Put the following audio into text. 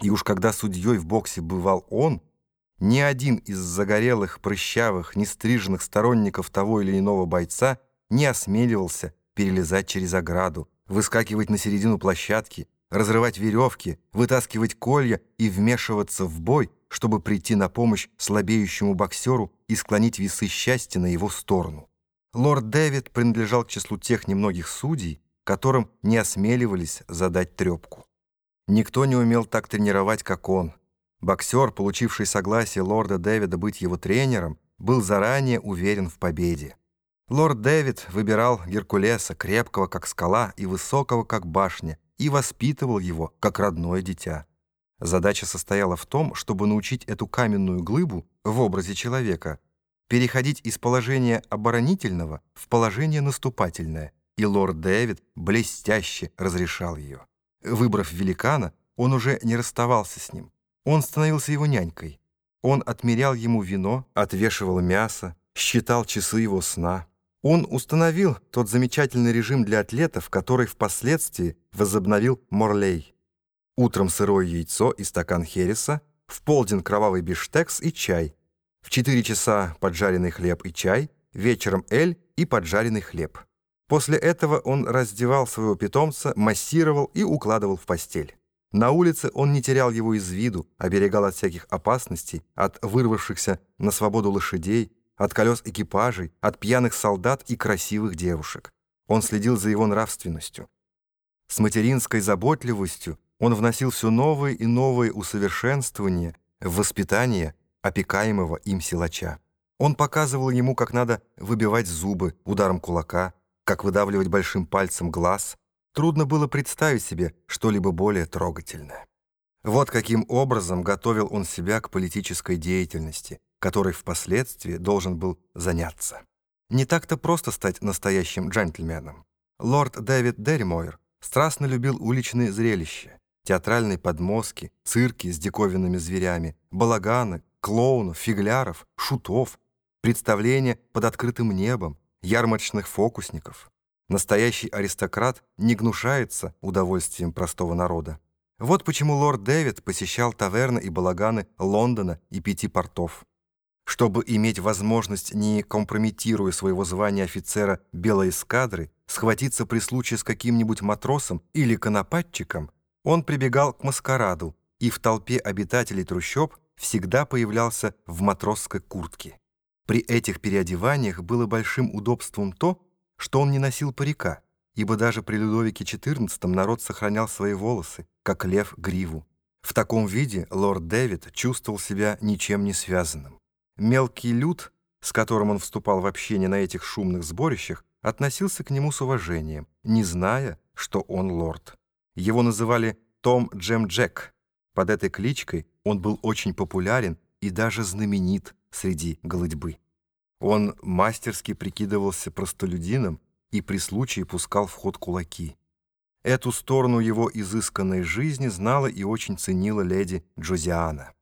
И уж когда судьей в боксе бывал он, ни один из загорелых, прыщавых, нестриженных сторонников того или иного бойца не осмеливался перелезать через ограду, выскакивать на середину площадки, разрывать веревки, вытаскивать колья и вмешиваться в бой, чтобы прийти на помощь слабеющему боксеру и склонить весы счастья на его сторону. Лорд Дэвид принадлежал к числу тех немногих судей, которым не осмеливались задать трепку. Никто не умел так тренировать, как он. Боксер, получивший согласие лорда Дэвида быть его тренером, был заранее уверен в победе. Лорд Дэвид выбирал Геркулеса, крепкого, как скала, и высокого, как башня, и воспитывал его, как родное дитя. Задача состояла в том, чтобы научить эту каменную глыбу в образе человека переходить из положения оборонительного в положение наступательное, и лорд Дэвид блестяще разрешал ее. Выбрав великана, он уже не расставался с ним. Он становился его нянькой. Он отмерял ему вино, отвешивал мясо, считал часы его сна. Он установил тот замечательный режим для атлетов, который впоследствии возобновил Морлей. Утром сырое яйцо и стакан хереса, в полдень кровавый биштекс и чай, в 4 часа поджаренный хлеб и чай, вечером эль и поджаренный хлеб. После этого он раздевал своего питомца, массировал и укладывал в постель. На улице он не терял его из виду, оберегал от всяких опасностей, от вырвавшихся на свободу лошадей, от колес экипажей, от пьяных солдат и красивых девушек. Он следил за его нравственностью. С материнской заботливостью он вносил все новые и новые усовершенствования в воспитание опекаемого им силача. Он показывал ему, как надо выбивать зубы ударом кулака, как выдавливать большим пальцем глаз, трудно было представить себе что-либо более трогательное. Вот каким образом готовил он себя к политической деятельности, которой впоследствии должен был заняться. Не так-то просто стать настоящим джентльменом. Лорд Дэвид Дерримойр страстно любил уличные зрелища, театральные подмостки, цирки с диковинными зверями, балаганы, клоунов, фигляров, шутов, представления под открытым небом, ярмарочных фокусников. Настоящий аристократ не гнушается удовольствием простого народа. Вот почему лорд Дэвид посещал таверны и балаганы Лондона и пяти портов. Чтобы иметь возможность, не компрометируя своего звания офицера белой эскадры, схватиться при случае с каким-нибудь матросом или конопатчиком, он прибегал к маскараду и в толпе обитателей трущоб всегда появлялся в матросской куртке. При этих переодеваниях было большим удобством то, что он не носил парика, ибо даже при Людовике XIV народ сохранял свои волосы, как лев гриву. В таком виде лорд Дэвид чувствовал себя ничем не связанным. Мелкий люд, с которым он вступал в общение на этих шумных сборищах, относился к нему с уважением, не зная, что он лорд. Его называли Том Джем Джек. Под этой кличкой он был очень популярен и даже знаменит среди голодьбы. Он мастерски прикидывался простолюдином и при случае пускал в ход кулаки. Эту сторону его изысканной жизни знала и очень ценила леди Джозиана.